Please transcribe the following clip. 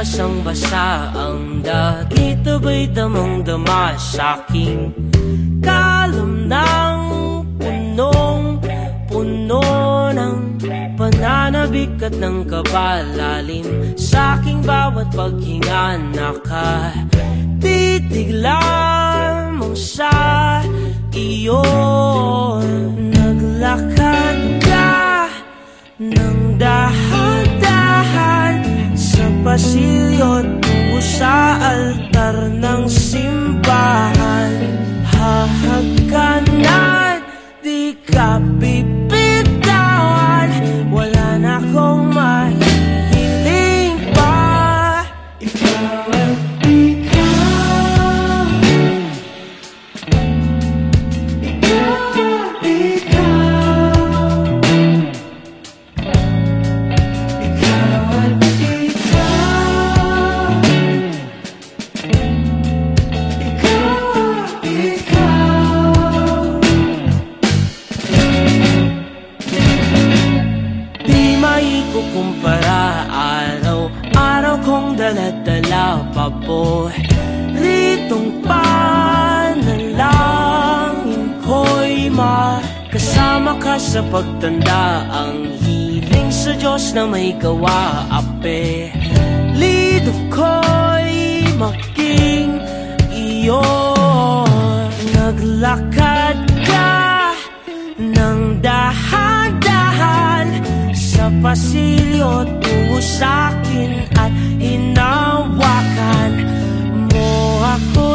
ang dagit Abay damang-dama sa'king kalam ng punong Puno ng pananabik at ng kabalalim Sa aking bawat paghinga Nakatitig lamang sa iyo altar ng kong daladala pa po Ritong panalangin ko'y makasama ka sa pagtanda. Ang hiling sa Diyos na may gawa Ape, lido ko'y maging pasilyo tungo sa'kin at hinawakan mo ako.